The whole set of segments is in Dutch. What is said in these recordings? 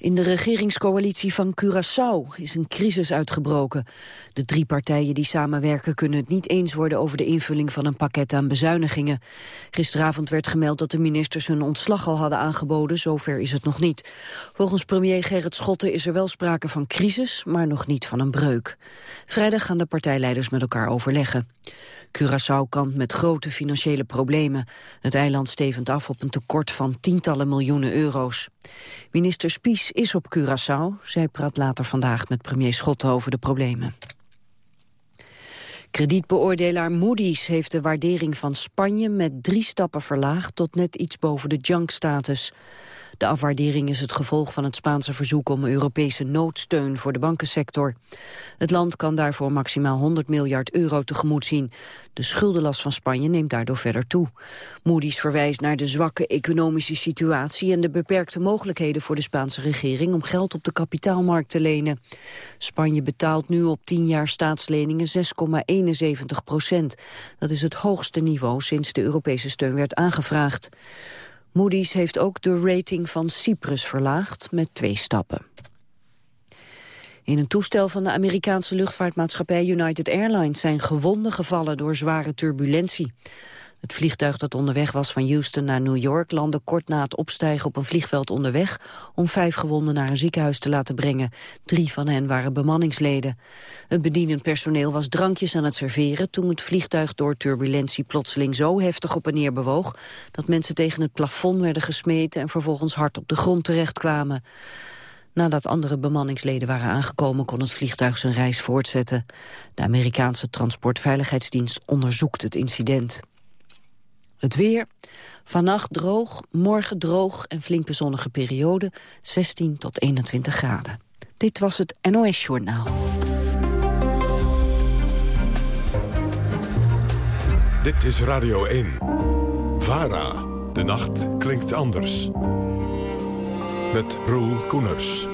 In de regeringscoalitie van Curaçao is een crisis uitgebroken. De drie partijen die samenwerken kunnen het niet eens worden over de invulling van een pakket aan bezuinigingen. Gisteravond werd gemeld dat de ministers hun ontslag al hadden aangeboden, zover is het nog niet. Volgens premier Gerrit Schotten is er wel sprake van crisis, maar nog niet van een breuk. Vrijdag gaan de partijleiders met elkaar overleggen. Curaçao kampt met grote financiële problemen. Het eiland stevend af op een tekort van tientallen miljoenen euro's. Minister Spies is op Curaçao. Zij praat later vandaag met premier Schotten over de problemen. Kredietbeoordelaar Moody's heeft de waardering van Spanje met drie stappen verlaagd tot net iets boven de junk-status. De afwaardering is het gevolg van het Spaanse verzoek om Europese noodsteun voor de bankensector. Het land kan daarvoor maximaal 100 miljard euro tegemoet zien. De schuldenlast van Spanje neemt daardoor verder toe. Moody's verwijst naar de zwakke economische situatie en de beperkte mogelijkheden voor de Spaanse regering om geld op de kapitaalmarkt te lenen. Spanje betaalt nu op 10 jaar staatsleningen 6,71 procent. Dat is het hoogste niveau sinds de Europese steun werd aangevraagd. Moody's heeft ook de rating van Cyprus verlaagd met twee stappen. In een toestel van de Amerikaanse luchtvaartmaatschappij United Airlines zijn gewonden gevallen door zware turbulentie. Het vliegtuig dat onderweg was van Houston naar New York landde kort na het opstijgen op een vliegveld onderweg om vijf gewonden naar een ziekenhuis te laten brengen. Drie van hen waren bemanningsleden. Het bedienend personeel was drankjes aan het serveren toen het vliegtuig door turbulentie plotseling zo heftig op en neer bewoog dat mensen tegen het plafond werden gesmeten en vervolgens hard op de grond terechtkwamen. Nadat andere bemanningsleden waren aangekomen kon het vliegtuig zijn reis voortzetten. De Amerikaanse Transportveiligheidsdienst onderzoekt het incident. Het weer. Vannacht droog, morgen droog en flinke zonnige periode. 16 tot 21 graden. Dit was het NOS Journaal. Dit is Radio 1. VARA. De nacht klinkt anders. Met Roel Koeners.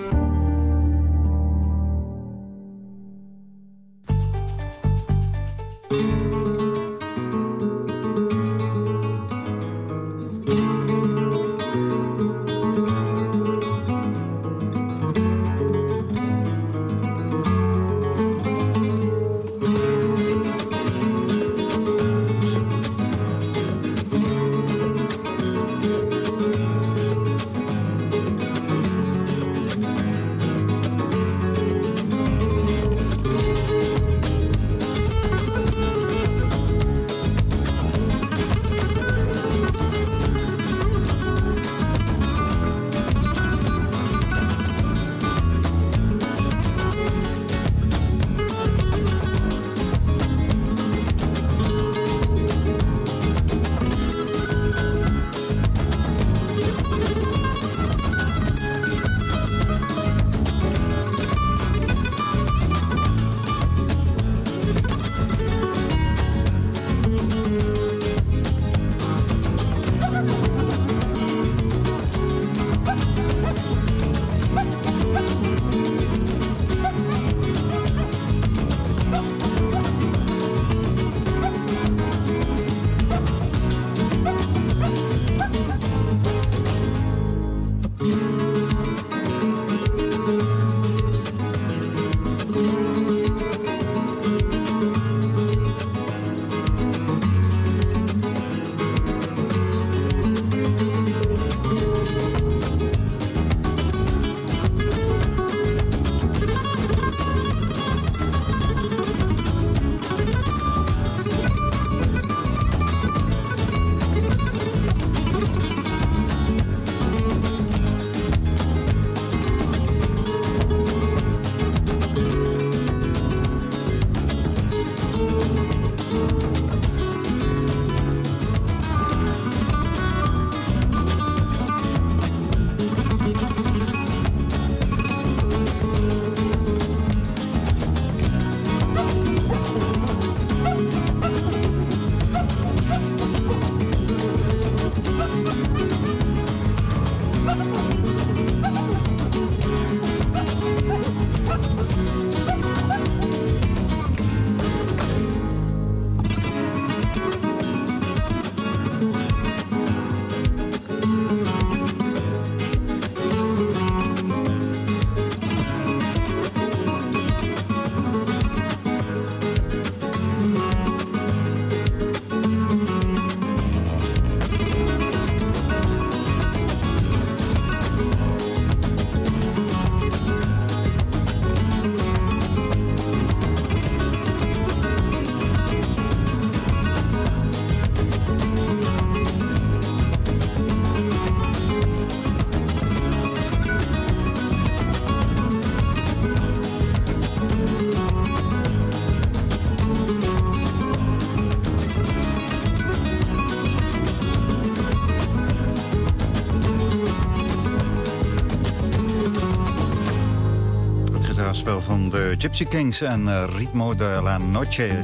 De Gypsy Kings en uh, Ritmo de la Noche.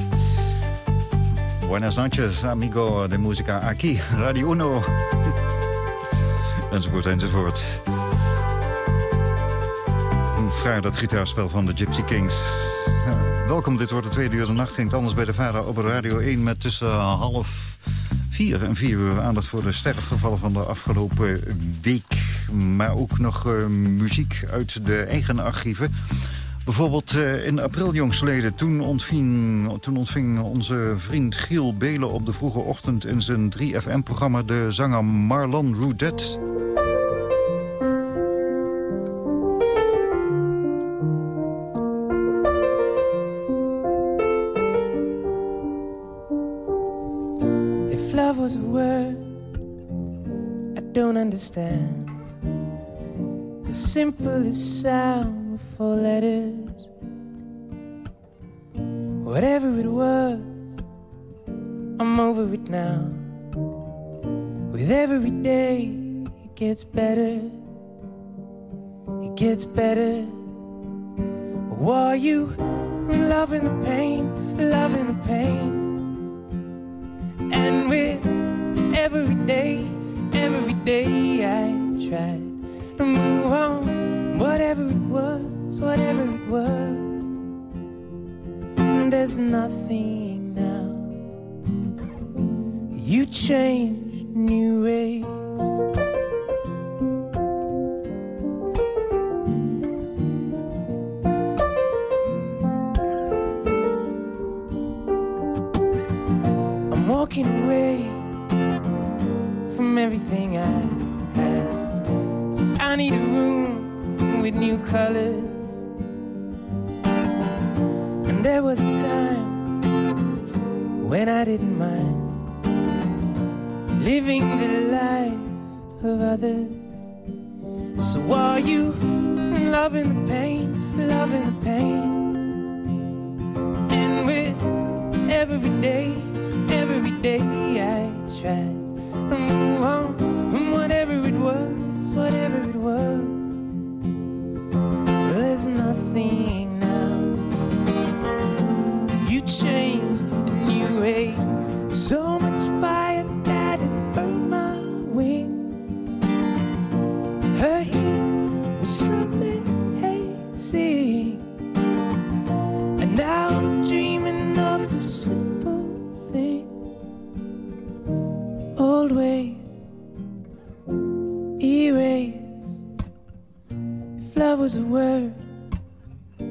Buenas noches, amigo de música aquí, Radio Uno. enzovoort, enzovoort. Vraag dat gitaarspel van de Gypsy Kings. welkom, dit wordt de tweede uur de nacht. Ging anders bij de vader op Radio 1 met tussen half vier en vier uur aandacht voor de sterfgevallen van de afgelopen week. Maar ook nog uh, muziek uit de eigen archieven. Bijvoorbeeld uh, in april jongsleden, toen ontving, toen ontving onze vriend Giel Belen op de vroege ochtend in zijn 3FM-programma de zanger Marlon Roudet. If love was a word I don't understand The simplest sound four letters. Now. With every day, it gets better. It gets better. Are you loving the pain, loving the pain? And with every day, every day I tried to move on. Whatever it was, whatever it was. There's nothing. You changed new ways. I'm walking away from everything I had So I need a room with new colors. And there was a time when I didn't mind living the life of others. So are you loving the pain, loving the pain? And with every day, every day I try to move on from whatever it was whatever it was. There's nothing was a word I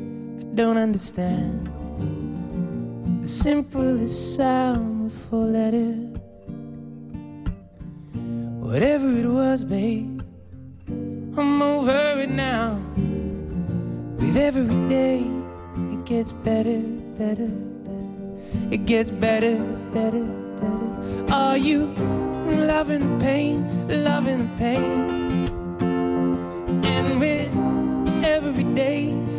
don't understand. The simplest sound with four letters. Whatever it was, babe, I'm over it now. With every day, it gets better, better, better. It gets better, better, better. Are you loving the pain, loving the pain? And with every day,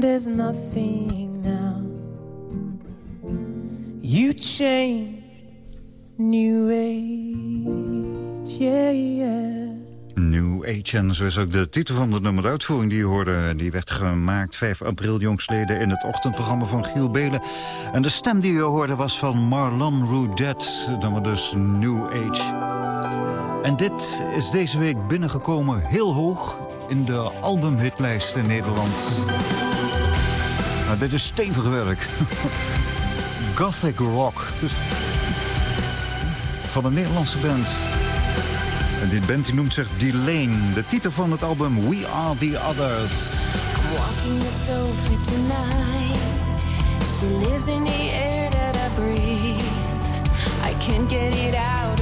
There's nothing now. You changed, new age, yeah, yeah. New Age, en zo is ook de titel van de nummeruitvoering die je hoorde. Die werd gemaakt 5 april jongstleden in het ochtendprogramma van Giel Belen. En de stem die je hoorde was van Marlon Roudet, dan maar dus New Age. En dit is deze week binnengekomen heel hoog in de albumhitlijst in Nederland. Nou, dit is stevig werk. Gothic rock. Dus van een Nederlandse band. En die band die noemt zich Delane. De titel van het album We Are The Others. Walking the sofa tonight. She lives in the air that I breathe. I can't get it out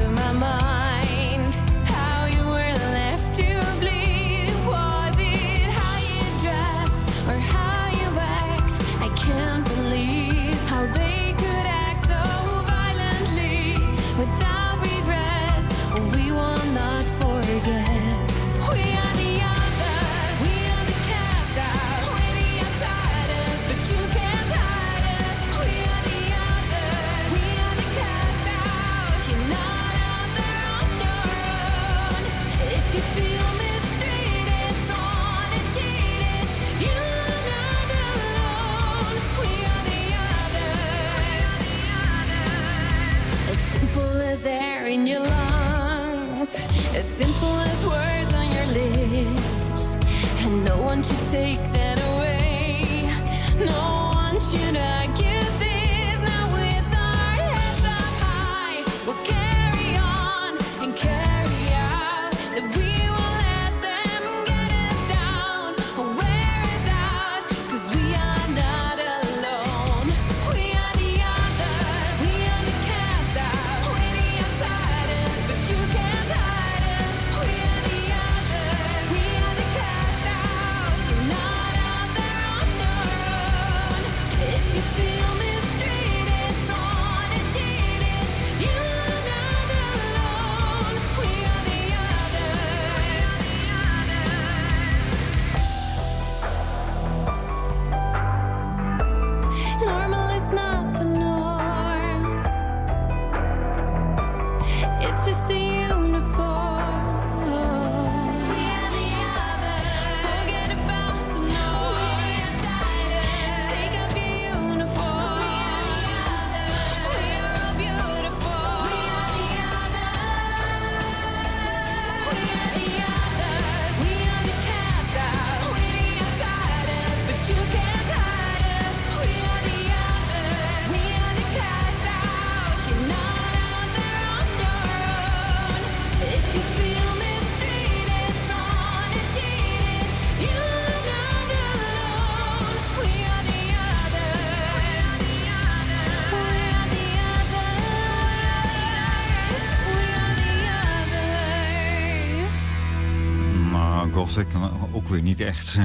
Eh, ook weer niet echt.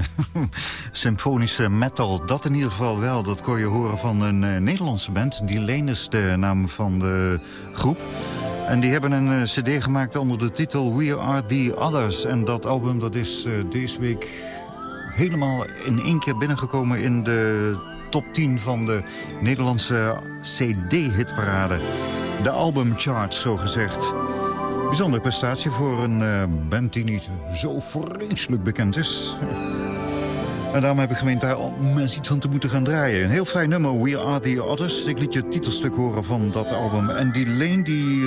Symfonische metal, dat in ieder geval wel. Dat kon je horen van een eh, Nederlandse band. Delane is de naam van de groep. En die hebben een eh, cd gemaakt onder de titel We Are The Others. En dat album dat is eh, deze week helemaal in één keer binnengekomen... in de top 10 van de Nederlandse cd-hitparade. De albumcharts, zo gezegd. Bijzondere prestatie voor een eh, band die niet zo vreselijk bekend is. En daarom heb ik gemeend daar om iets van te moeten gaan draaien. Een heel fijn nummer, We Are The Others. Ik liet je het titelstuk horen van dat album. En die Lane, die,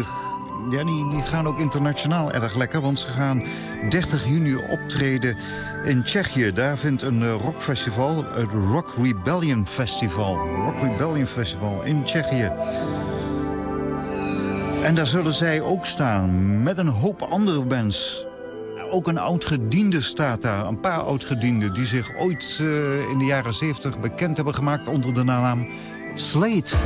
ja, die, die gaan ook internationaal erg lekker. Want ze gaan 30 juni optreden in Tsjechië. Daar vindt een eh, rockfestival, het Rock Rebellion Festival. Rock Rebellion Festival in Tsjechië. En daar zullen zij ook staan met een hoop andere bands. Ook een oud-gediende staat daar. Een paar oud-gedienden die zich ooit eh, in de jaren 70 bekend hebben gemaakt... onder de naam Slate.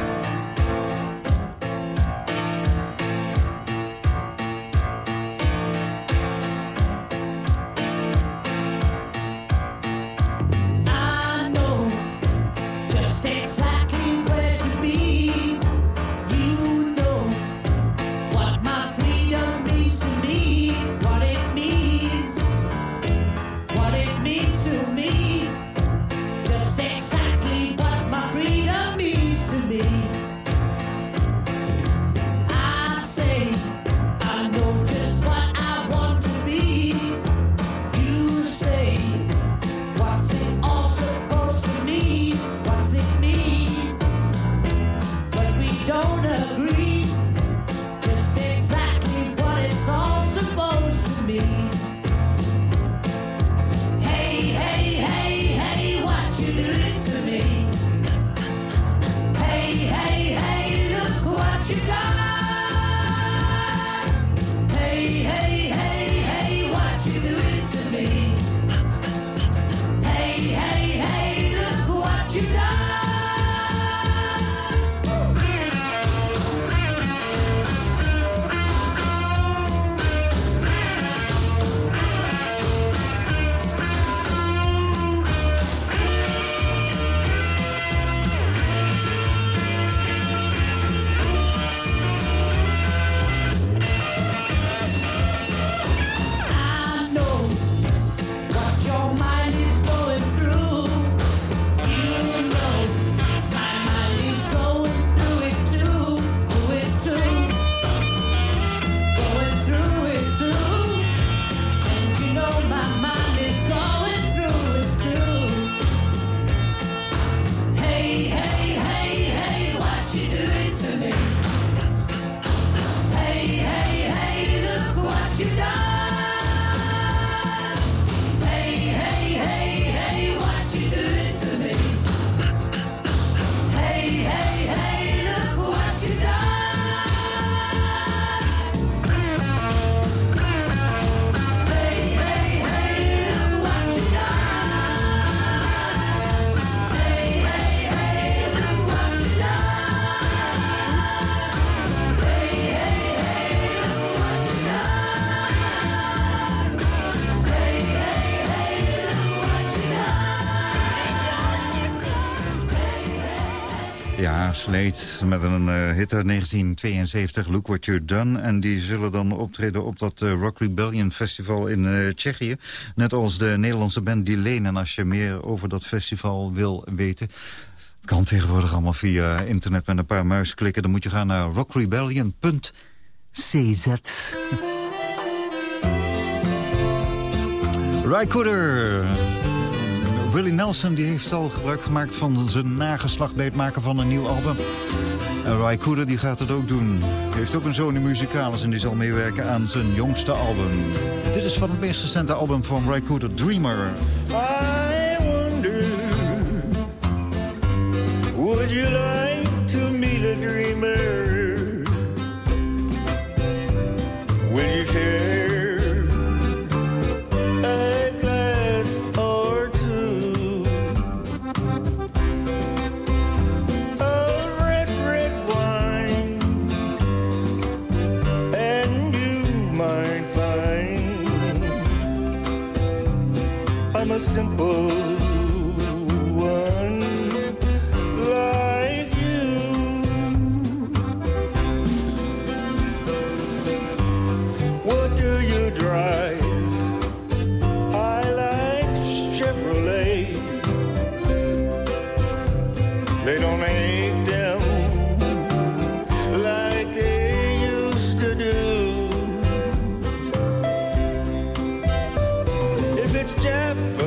Slate met een eh, hit uit 1972, Look What You've Done. En die zullen dan optreden op dat eh, Rock Rebellion Festival in eh, Tsjechië. Net als de Nederlandse band Delane. En als je meer over dat festival wil weten... Het kan tegenwoordig allemaal via internet met een paar muisklikken. Dan moet je gaan naar rockrebellion.cz. Rycooder. Willie Nelson die heeft al gebruik gemaakt van zijn nageslacht bij het maken van een nieuw album. En Ry Cooder die gaat het ook doen. Heeft ook een zoon in muzikalis en die zal meewerken aan zijn jongste album. Dit is van het meest recente album van Ry Cooder, Dreamer. I wonder, would you like to meet a dreamer? Will you share simple one like you. What do you drive? I like Chevrolet. They don't make them like they used to do. If it's Japanese,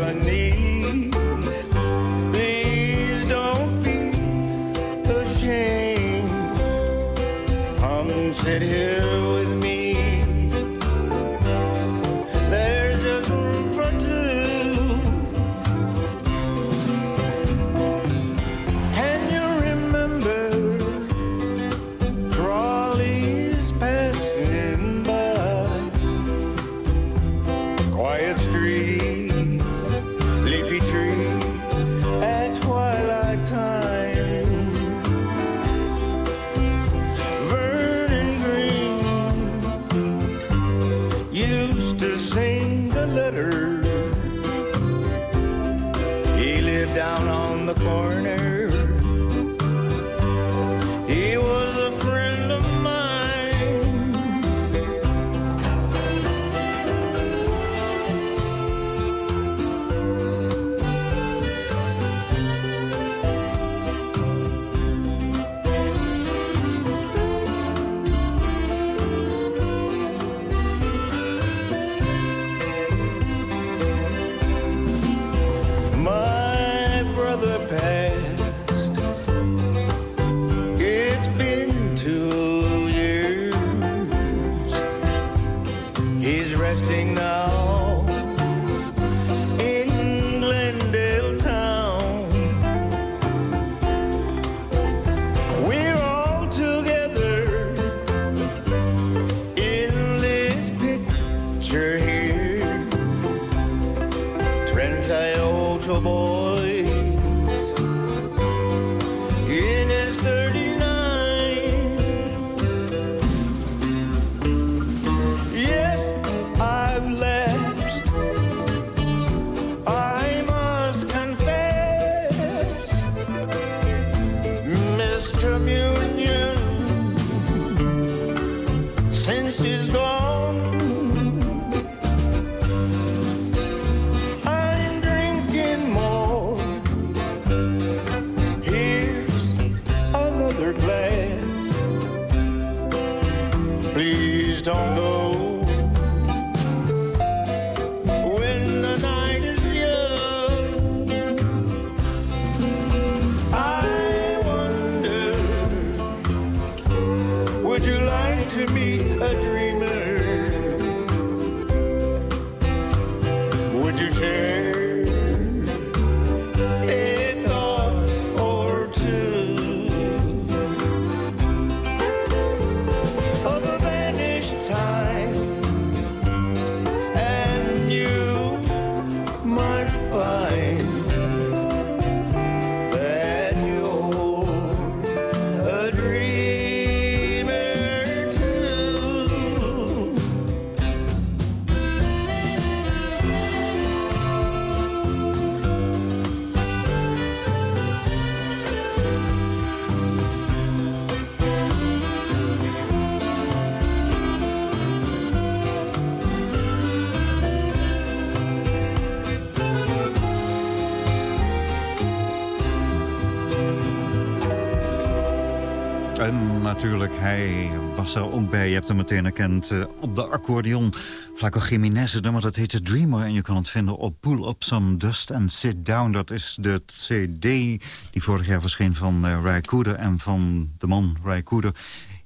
natuurlijk, hij was er ook bij. Je hebt hem meteen herkend eh, op de accordeon. Flaco Jiménez, het nummer dat heet The Dreamer. En je kan het vinden op Pull Up Some Dust and Sit Down. Dat is de cd die vorig jaar verscheen van uh, Ray Cooder... en van de man Ray Cooder.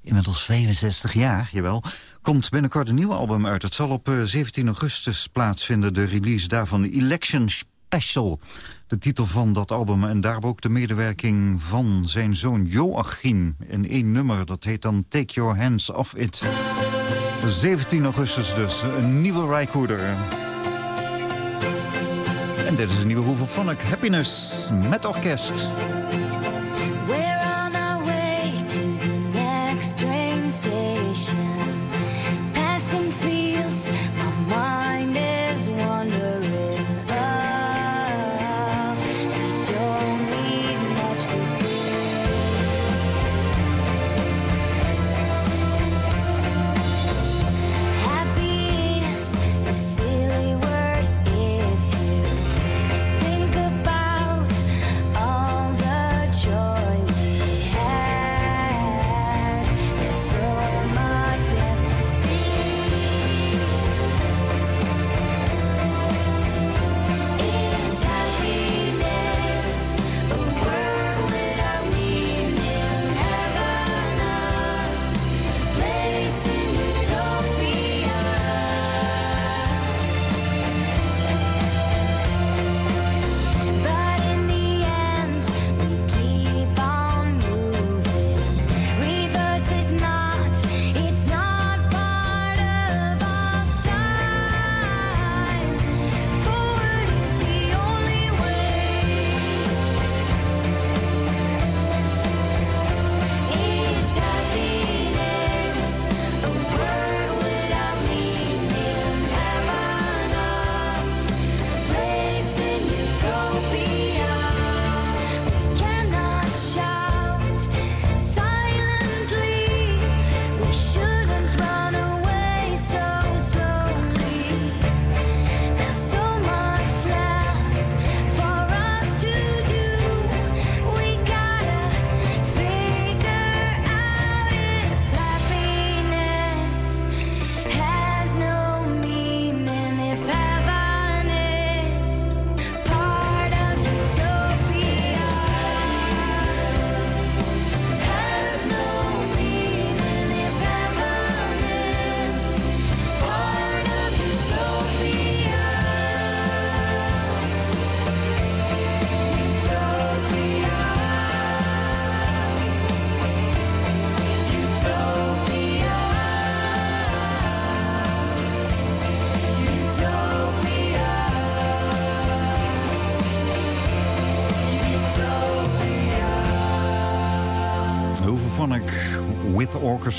Inmiddels 65 jaar, jawel. Komt binnenkort een nieuw album uit. Het zal op 17 eh, augustus plaatsvinden, de release daarvan. Election Special de titel van dat album. En daar ook de medewerking van zijn zoon Joachim in één nummer. Dat heet dan Take Your Hands Off It. 17 augustus dus, een nieuwe Rijkoeder. En dit is een nieuwe Hoeveel Phonic Happiness met orkest.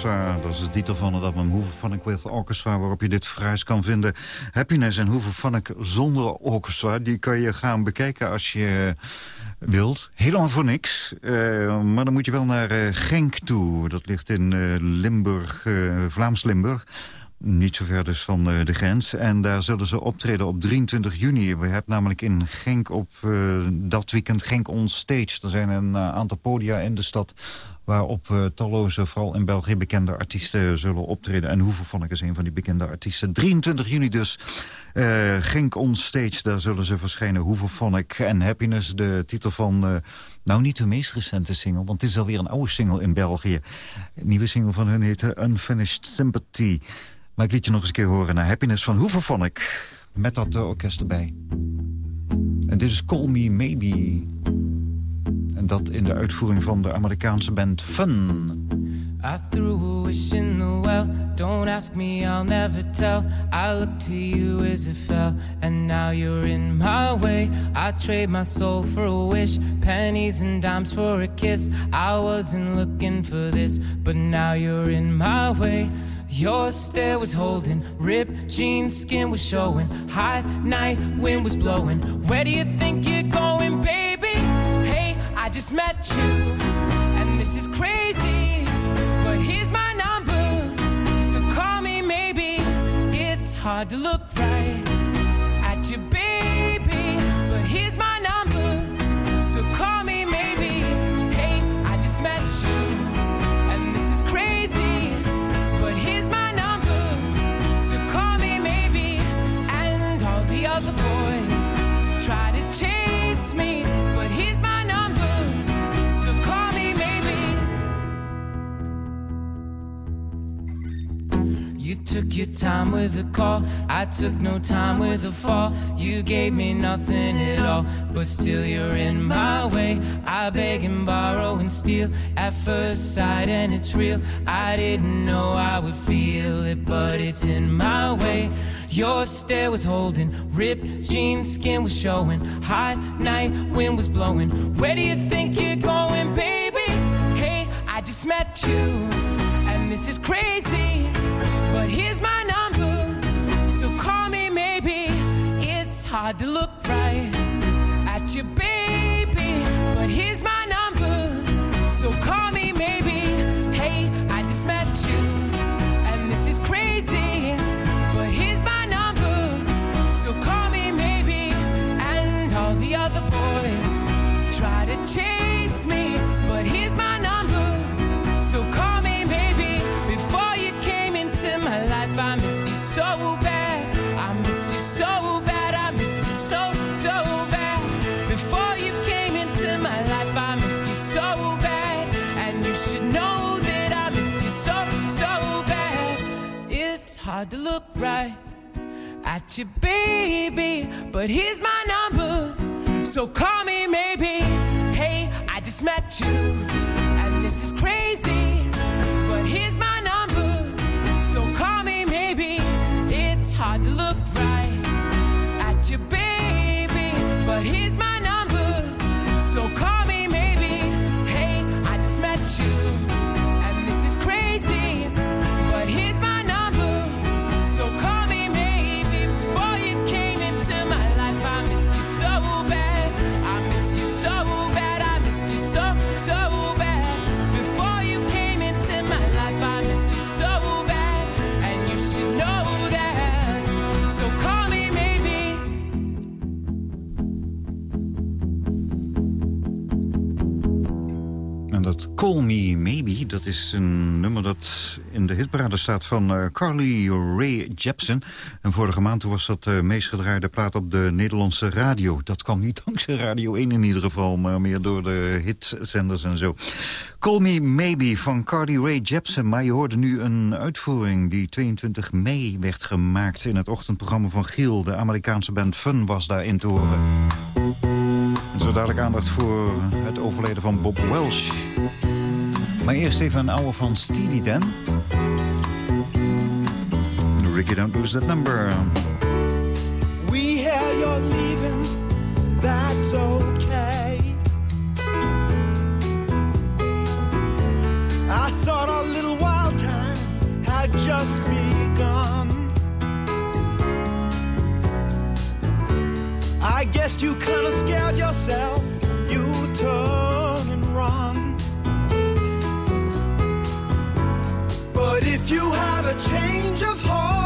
Dat is de titel van het album Hoeveel With Orchestra... waarop je dit fruis kan vinden. Happiness en Hoeveel ik zonder orchestra... die kan je gaan bekijken als je wilt. Helemaal voor niks. Uh, maar dan moet je wel naar uh, Genk toe. Dat ligt in Limburg, Vlaams-Limburg. Niet zo ver dus van de grens. En daar zullen ze optreden op 23 juni. We hebben namelijk in Genk op dat weekend Genk On Stage. Er zijn een aantal podia in de stad waarop uh, talloze, vooral in België, bekende artiesten zullen optreden. En Hoeveel vond ik is een van die bekende artiesten. 23 juni dus, uh, Genk on stage, daar zullen ze verschijnen. Hoeveel vond ik en Happiness, de titel van... Nou, niet de meest recente single, want het is alweer een oude single in België. Een nieuwe single van hun heet Unfinished Sympathy. Maar ik liet je nog eens een keer horen naar Happiness van Hoeveel vond ik. Met dat orkest erbij. En dit is Call Me Maybe. En dat in de uitvoering van de Amerikaanse band Fun. I threw a wish in the well. Don't ask me, I'll never tell. I looked to you as it fell, and now you're in my way. I trade my soul for a wish, pennies and dimes for a kiss. I wasn't looking for this, but now you're in my way. Your stare was holding, ripped jeans, skin was showing. Hot night, wind was blowing. Where do you think you're going, baby? I just met you, and this is crazy. But here's my number, so call me maybe. It's hard to look right took your time with the call. I took no time with the fall. You gave me nothing at all, but still you're in my way. I beg and borrow and steal at first sight, and it's real. I didn't know I would feel it, but it's in my way. Your stare was holding, ripped jeans, skin was showing. Hot night, wind was blowing. Where do you think you're going, baby? Hey, I just met you, right at you, baby. But here's my number, so call me maybe. Hey, I just met you, Call Me Maybe, dat is een nummer dat in de hitparade staat van eh, Carly Rae Jepsen. En vorige maand was dat de meest gedraaide plaat op de Nederlandse radio. Dat kwam niet dankzij Radio 1 in ieder geval, maar meer door de hitzenders en zo. Call Me Maybe van Carly Rae Jepsen. Maar je hoorde nu een uitvoering die 22 mei werd gemaakt... in het ochtendprogramma van Giel. De Amerikaanse band Fun was daarin te horen. En zo dadelijk aandacht voor het overleden van Bob Welsh. Maar eerst even een oude van Steely Dan. Ricky, don't lose that number. We hear you're leaving, that's okay. I thought our little wild time had just begun. I guess you kinda scared yourself, you turn But if you have a change of heart,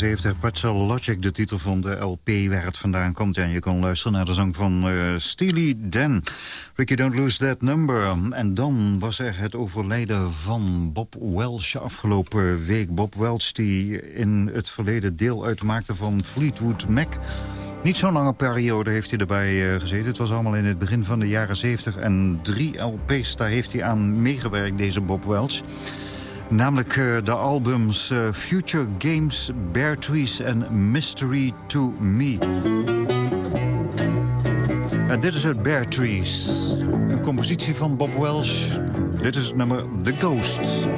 1974, Pretzel Logic, de titel van de LP waar het vandaan komt. En je kon luisteren naar de zang van eh Steely Dan. Ricky Don't Lose That Number. En dan was er het overlijden van Bob Welch afgelopen week. Bob Welch die in het verleden deel uitmaakte van Fleetwood Mac... Niet zo'n lange periode heeft hij erbij eh, gezeten. Het was allemaal in het begin van de jaren 70. En drie LP's, daar heeft hij aan meegewerkt, deze Bob Welch. Namelijk eh, de albums eh, Future Games, Bear Trees en Mystery to Me. En dit is het Bear Trees. Een compositie van Bob Welch. Dit is het nummer The Ghost.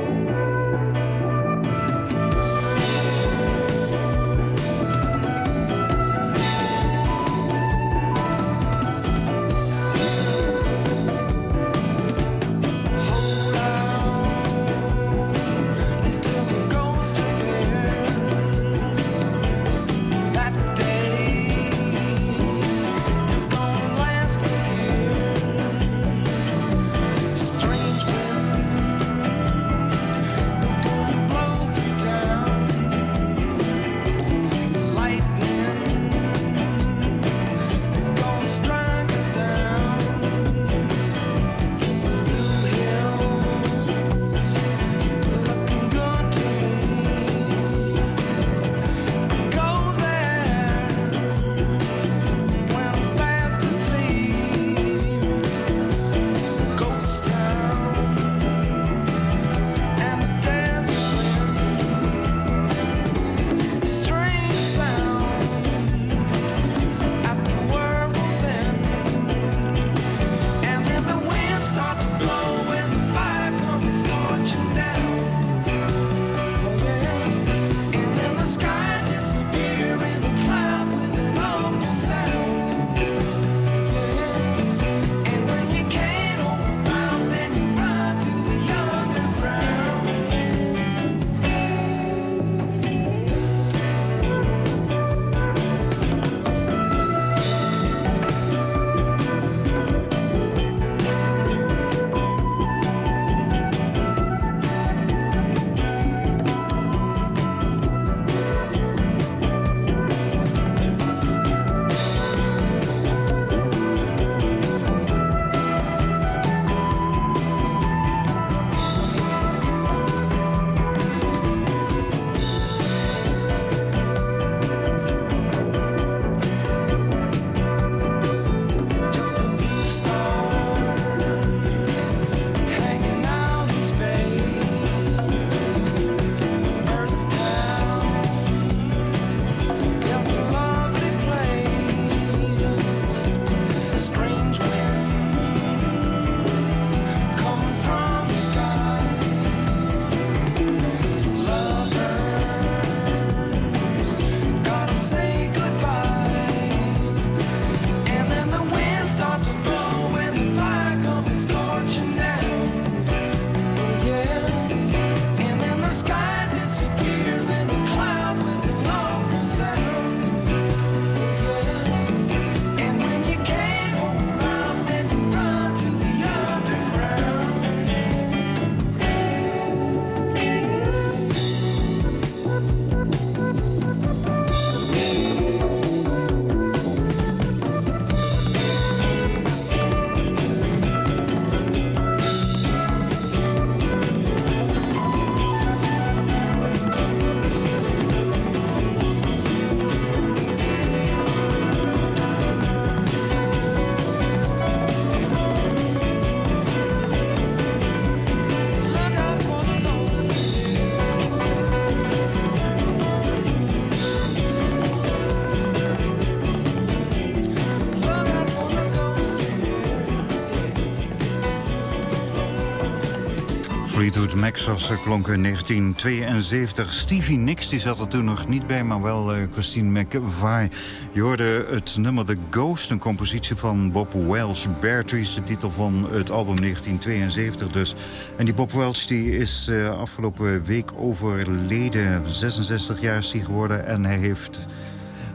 Ze klonken in 1972. Stevie Nicks die zat er toen nog niet bij, maar wel eh, Christine McVie. Je hoorde het nummer The Ghost, een compositie van Bob Welch. Bertie is de titel van het album 1972 dus. En die Bob Welch die is eh, afgelopen week overleden. 66 jaar is hij geworden en hij heeft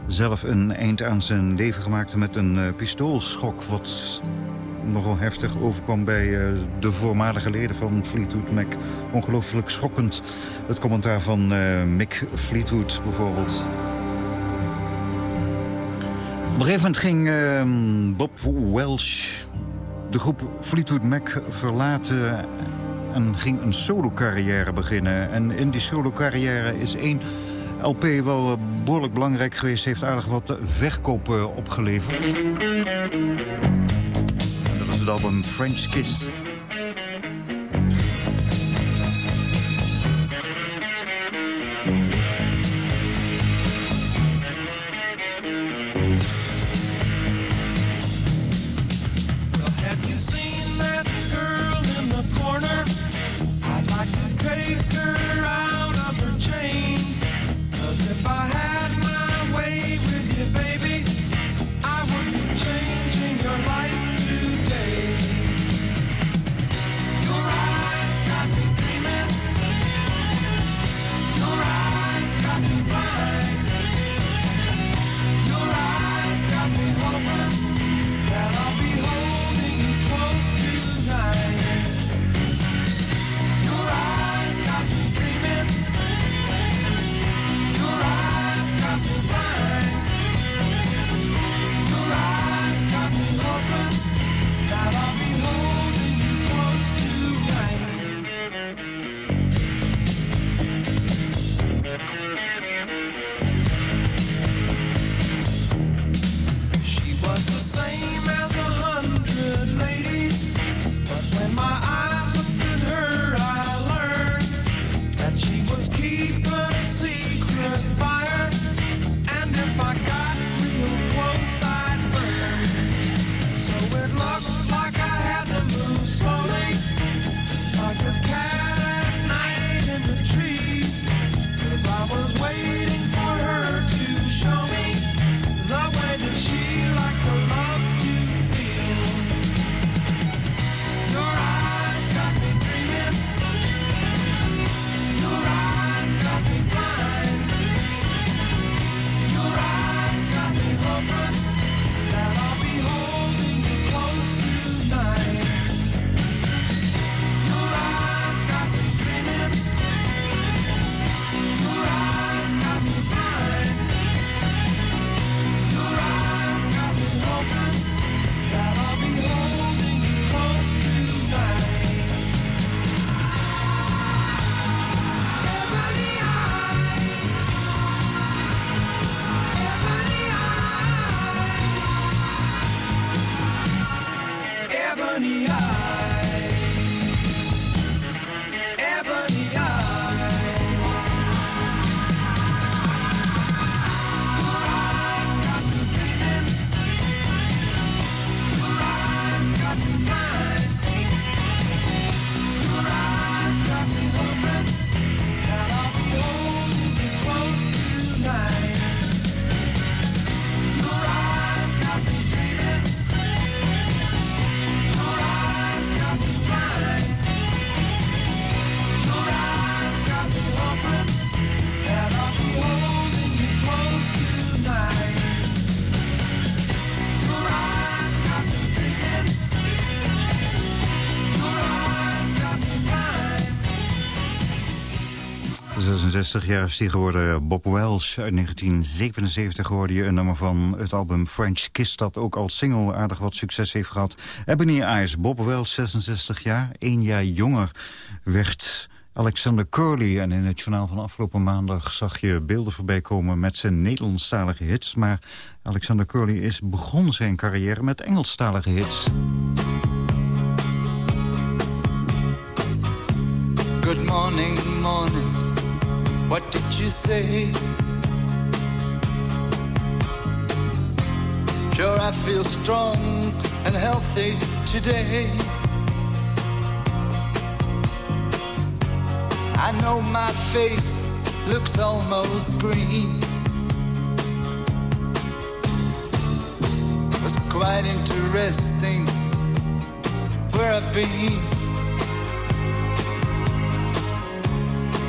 zelf een eind aan zijn leven gemaakt... met een eh, pistoolschok wat nogal heftig overkwam bij eh, de voormalige leden van Fleetwood Mac. Ongelooflijk schokkend. Het commentaar van eh, Mick Fleetwood bijvoorbeeld. Op een gegeven moment ging ehm, Bob Welsh de groep Fleetwood Mac verlaten en ging een solo-carrière beginnen. En in die solo-carrière is één LP wel eh, behoorlijk belangrijk geweest. Heeft aardig wat verkoop opgeleverd. En dat is het album French Kiss. 66 jaar is hij geworden. Bob Welsh uit 1977 hoorde je een nummer van het album French Kiss... dat ook als single aardig wat succes heeft gehad. Ebony Eyes, Bob Welsh, 66 jaar. Eén jaar jonger werd Alexander Curly. En in het journaal van afgelopen maandag zag je beelden voorbij komen... met zijn Nederlandstalige hits. Maar Alexander Curly is begon zijn carrière met Engelstalige hits. Good morning, morning. What did you say? Sure, I feel strong and healthy today. I know my face looks almost green. Was quite interesting where I've been.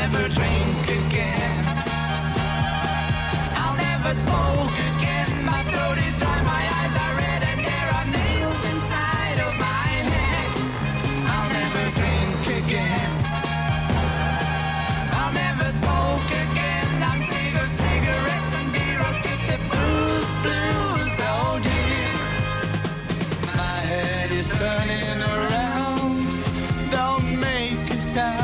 never drink again. I'll never smoke again. My throat is dry, my eyes are red, and there are nails inside of my head. I'll never drink again. I'll never smoke again. I'm sick of cigarettes and beer. I'll the blues. Oh, my head is turning around. Don't make a sound.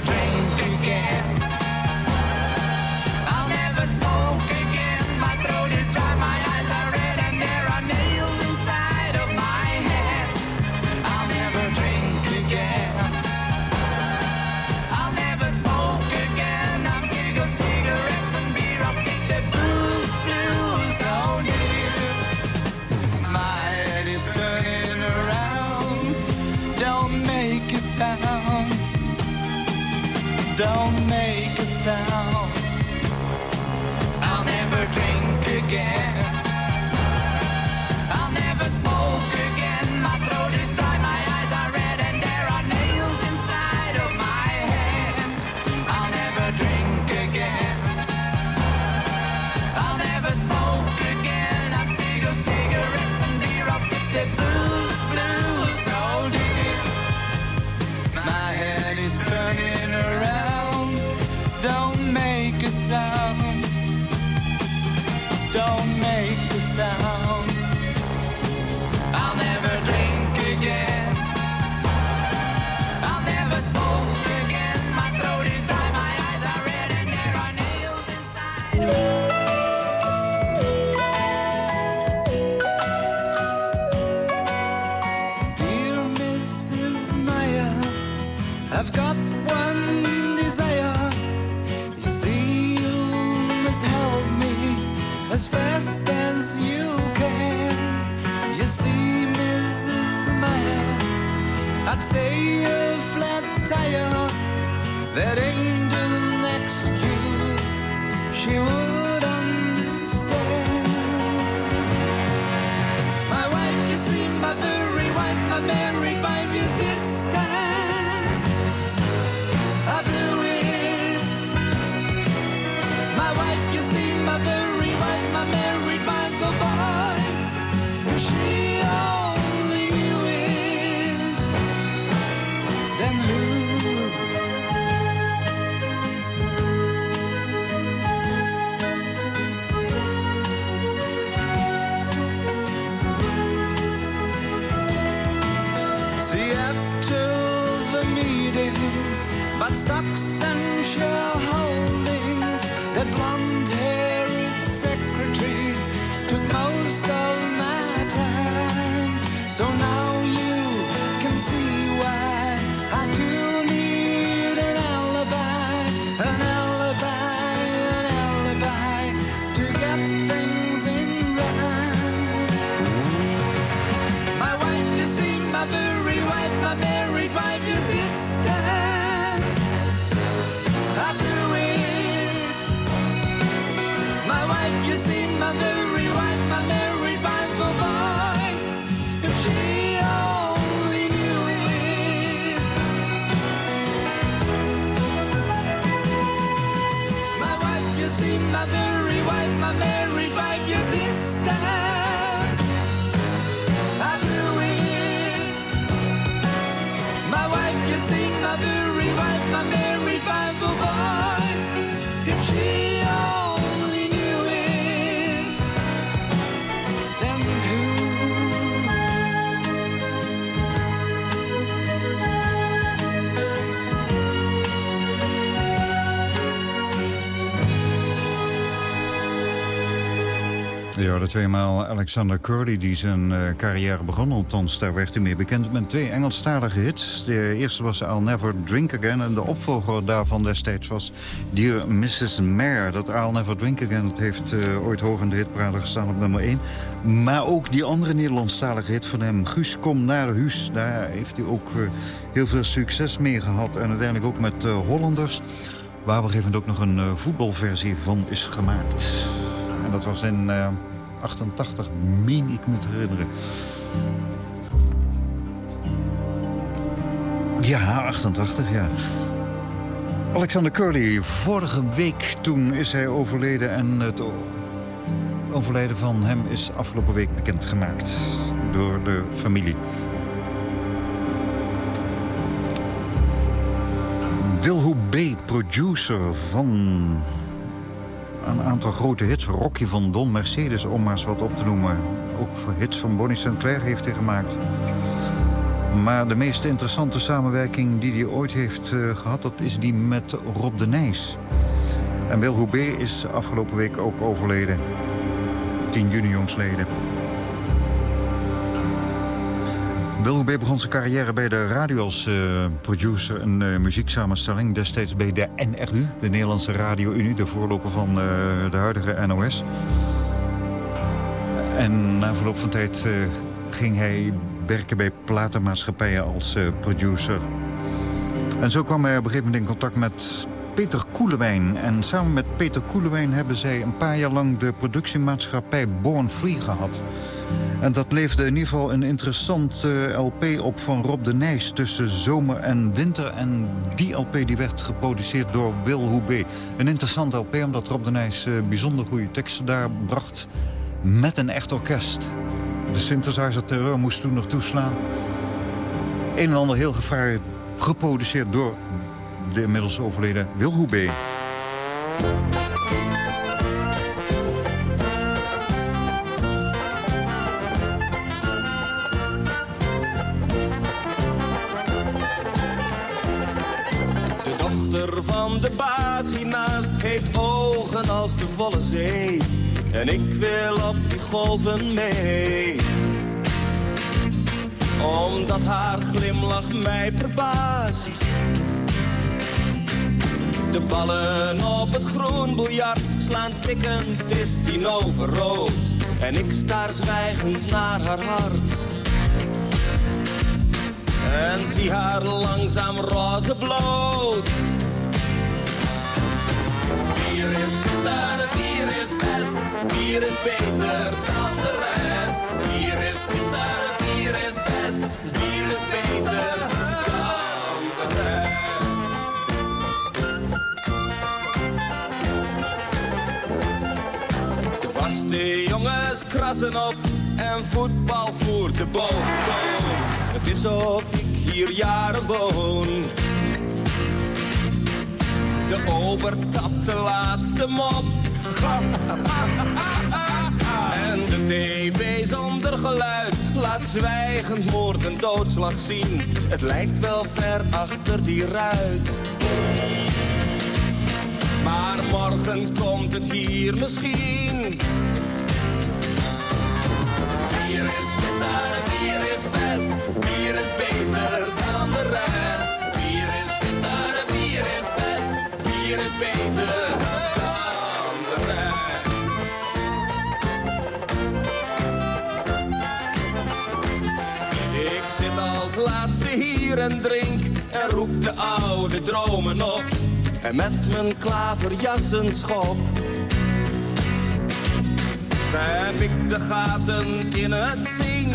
drink again. man. Hoorde tweemaal Alexander Curly die zijn eh, carrière begon. Althans, daar werd hij mee bekend met twee Engelstalige hits. De eerste was I'll Never Drink Again. En de opvolger daarvan destijds was Dear Mrs. Mayor. Dat I'll Never Drink Again dat heeft eh, ooit hoog in de hitparade gestaan op nummer 1. Maar ook die andere Nederlandstalige hit van hem, Guus, kom naar huis. Daar heeft hij ook eh, heel veel succes mee gehad. En uiteindelijk ook met Hollanders. Waar op een gegeven moment ook nog een voetbalversie van is gemaakt. En dat was in 88, meen ik me te herinneren. Ja, 88, ja. Alexander Curly, vorige week toen is hij overleden... en het overlijden van hem is afgelopen week bekendgemaakt door de familie. Wilho B., producer van een aantal grote hits. Rocky van Don Mercedes, om maar eens wat op te noemen. Ook voor hits van Bonnie Sinclair heeft hij gemaakt. Maar de meest interessante samenwerking die hij ooit heeft eh, gehad... dat is die met Rob de Nijs. En Wilho B. is afgelopen week ook overleden. 10 juni jongsleden. B. begon zijn carrière bij de radio als eh, producer en eh, muzieksamenstelling. Destijds bij de NRU, de Nederlandse Radio-Unie, de voorloper van eh, de huidige NOS. En na verloop van tijd ging hij werken bij platenmaatschappijen als producer. En zo kwam hij op een gegeven moment in contact met Peter Koelewijn. En samen met Peter Koelewijn hebben zij een paar jaar lang de productiemaatschappij Born Free gehad. En dat leefde in ieder geval een interessant LP op van Rob de Nijs tussen zomer en winter. En die LP die werd geproduceerd door Wil Hoebe. Een interessant LP omdat Rob de Nijs eh, bijzonder goede teksten daar bracht met een echt orkest. De synthesizer terreur moest toen nog toeslaan. Een en ander heel gevaar geproduceerd door de inmiddels overleden Wil Hoebe. De baas hiernaast heeft ogen als de volle zee. En ik wil op die golven mee. Omdat haar glimlach mij verbaast. De ballen op het groen biljart slaan tikkend, is tien over rood. En ik staar zwijgend naar haar hart. En zie haar langzaam roze bloot. Bier is bitter, bier is best, bier is beter dan de rest. Bier is bitter, bier is best, bier is beter dan de rest. De vaste jongens krassen op en voetbal voert de boventoon. Het is of ik hier jaren woon. De ober tapt de laatste mop. En de tv zonder geluid laat zwijgend moord en doodslag zien. Het lijkt wel ver achter die ruit. Maar morgen komt het hier misschien. Oude dromen op. En met mijn klaverjassen schop heb ik de gaten in het zink.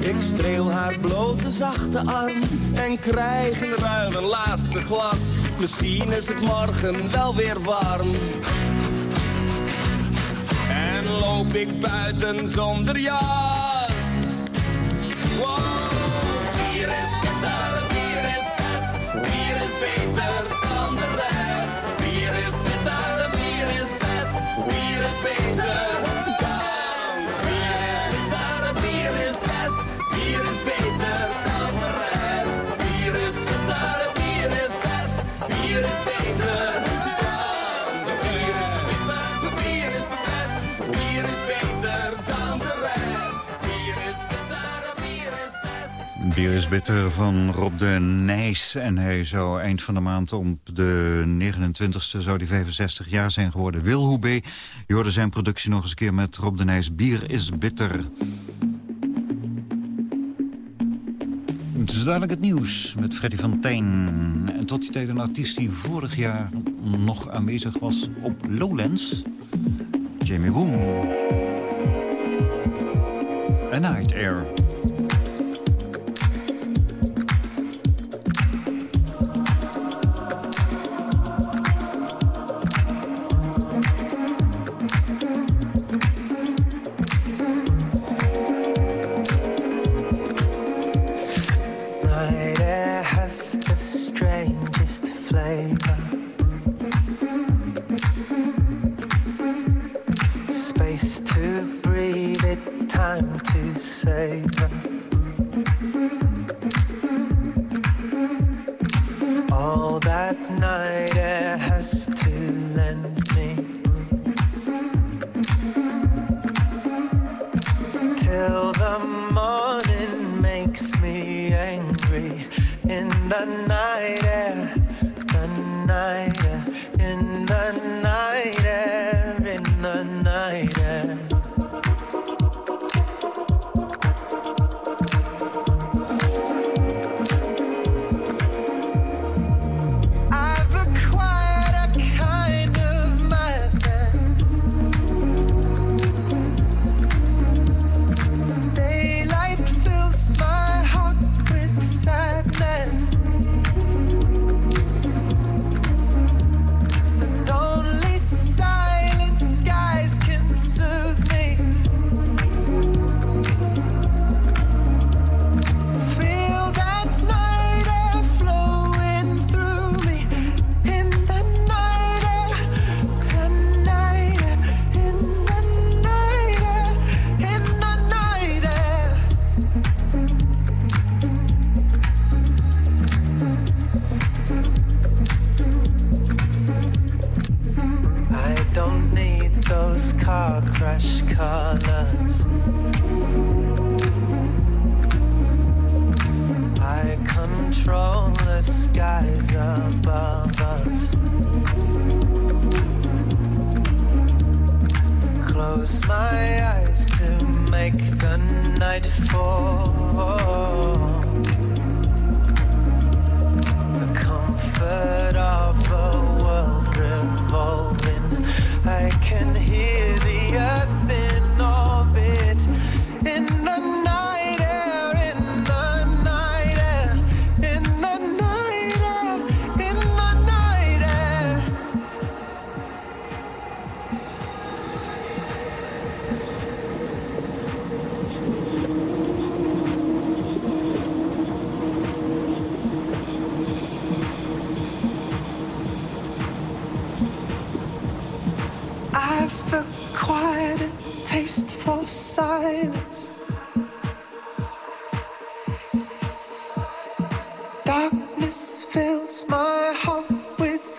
Ik streel haar blote zachte arm en krijg in ruil een laatste glas. Misschien is het morgen wel weer warm. En loop ik buiten zonder jas. Bier is bitter van Rob de Nijs. En hij zou eind van de maand op de 29e zou die 65 jaar zijn geworden. Wilhoebe, je hoorde zijn productie nog eens een keer met Rob de Nijs. Bier is bitter. Het is dadelijk het nieuws met Freddy van Tijn. En tot die tijd een artiest die vorig jaar nog aanwezig was op Lowlands. Jamie Boom. A Night Air.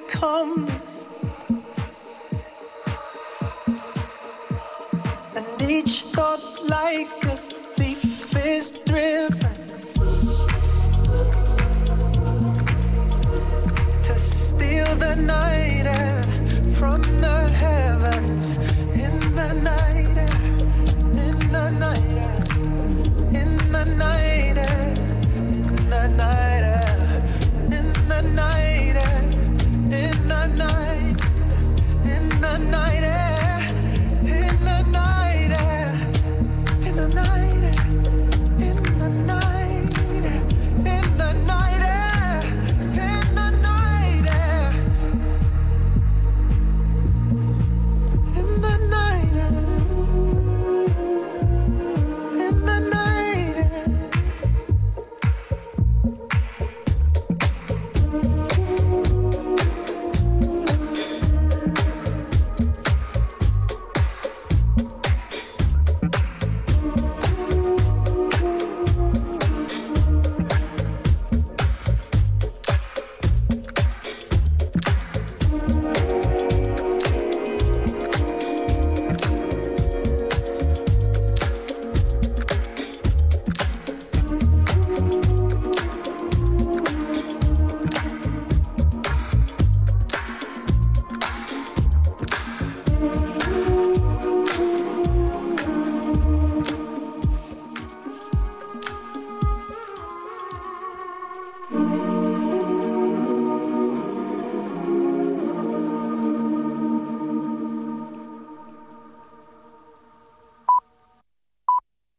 Calmness. And each thought, like a thief, is driven to steal the night air from the heavens